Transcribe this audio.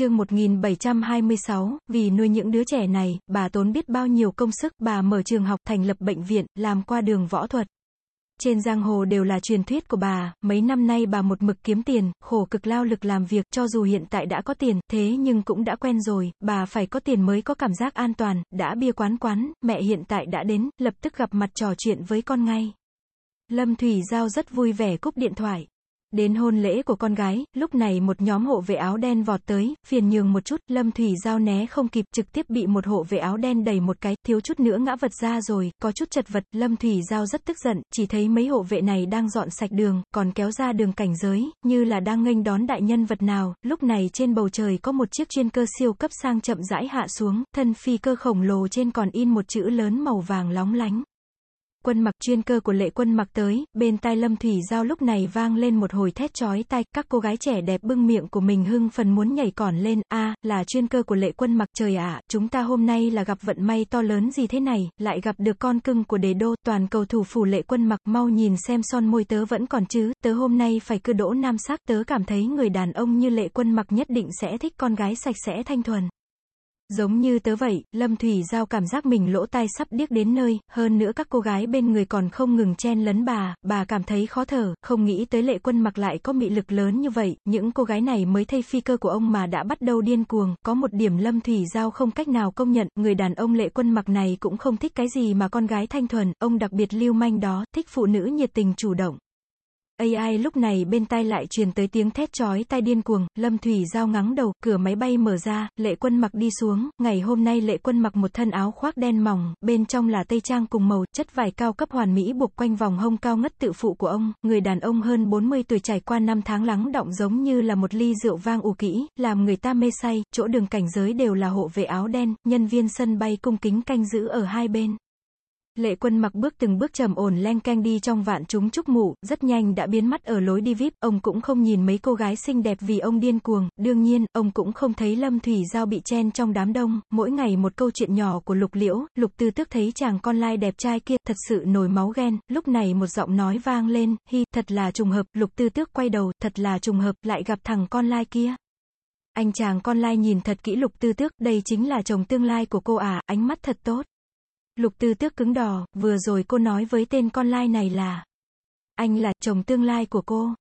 chương 1726, vì nuôi những đứa trẻ này, bà tốn biết bao nhiêu công sức, bà mở trường học, thành lập bệnh viện, làm qua đường võ thuật. Trên giang hồ đều là truyền thuyết của bà, mấy năm nay bà một mực kiếm tiền, khổ cực lao lực làm việc, cho dù hiện tại đã có tiền, thế nhưng cũng đã quen rồi, bà phải có tiền mới có cảm giác an toàn, đã bia quán quán, mẹ hiện tại đã đến, lập tức gặp mặt trò chuyện với con ngay. Lâm Thủy Giao rất vui vẻ cúp điện thoại. Đến hôn lễ của con gái, lúc này một nhóm hộ vệ áo đen vọt tới, phiền nhường một chút, Lâm Thủy Giao né không kịp, trực tiếp bị một hộ vệ áo đen đẩy một cái, thiếu chút nữa ngã vật ra rồi, có chút chật vật, Lâm Thủy Giao rất tức giận, chỉ thấy mấy hộ vệ này đang dọn sạch đường, còn kéo ra đường cảnh giới, như là đang nghênh đón đại nhân vật nào, lúc này trên bầu trời có một chiếc chuyên cơ siêu cấp sang chậm rãi hạ xuống, thân phi cơ khổng lồ trên còn in một chữ lớn màu vàng lóng lánh. Quân mặc chuyên cơ của lệ quân mặc tới, bên tai lâm thủy giao lúc này vang lên một hồi thét chói tai, các cô gái trẻ đẹp bưng miệng của mình hưng phần muốn nhảy cỏn lên, a là chuyên cơ của lệ quân mặc trời ạ, chúng ta hôm nay là gặp vận may to lớn gì thế này, lại gặp được con cưng của đế đô, toàn cầu thủ phủ lệ quân mặc mau nhìn xem son môi tớ vẫn còn chứ, tớ hôm nay phải cư đỗ nam sắc, tớ cảm thấy người đàn ông như lệ quân mặc nhất định sẽ thích con gái sạch sẽ thanh thuần. Giống như tớ vậy, Lâm Thủy Giao cảm giác mình lỗ tai sắp điếc đến nơi, hơn nữa các cô gái bên người còn không ngừng chen lấn bà, bà cảm thấy khó thở, không nghĩ tới lệ quân mặc lại có mị lực lớn như vậy, những cô gái này mới thay phi cơ của ông mà đã bắt đầu điên cuồng, có một điểm Lâm Thủy Giao không cách nào công nhận, người đàn ông lệ quân mặc này cũng không thích cái gì mà con gái thanh thuần, ông đặc biệt lưu manh đó, thích phụ nữ nhiệt tình chủ động. AI lúc này bên tai lại truyền tới tiếng thét chói tai điên cuồng, Lâm Thủy Giao ngắng đầu, cửa máy bay mở ra, lệ quân mặc đi xuống, ngày hôm nay lệ quân mặc một thân áo khoác đen mỏng, bên trong là tây trang cùng màu, chất vải cao cấp hoàn mỹ buộc quanh vòng hông cao ngất tự phụ của ông, người đàn ông hơn 40 tuổi trải qua năm tháng lắng động giống như là một ly rượu vang ủ kỹ, làm người ta mê say, chỗ đường cảnh giới đều là hộ vệ áo đen, nhân viên sân bay cung kính canh giữ ở hai bên. Lệ quân mặc bước từng bước trầm ổn len canh đi trong vạn chúng chúc mụ, rất nhanh đã biến mất ở lối đi VIP, ông cũng không nhìn mấy cô gái xinh đẹp vì ông điên cuồng, đương nhiên, ông cũng không thấy Lâm Thủy Giao bị chen trong đám đông, mỗi ngày một câu chuyện nhỏ của Lục Liễu, Lục Tư Tước thấy chàng con lai đẹp trai kia, thật sự nổi máu ghen, lúc này một giọng nói vang lên, hi, thật là trùng hợp, Lục Tư Tước quay đầu, thật là trùng hợp, lại gặp thằng con lai kia. Anh chàng con lai nhìn thật kỹ Lục Tư Tước, đây chính là chồng tương lai của cô à, ánh mắt thật tốt. Lục tư tước cứng đỏ, vừa rồi cô nói với tên con lai này là. Anh là chồng tương lai của cô.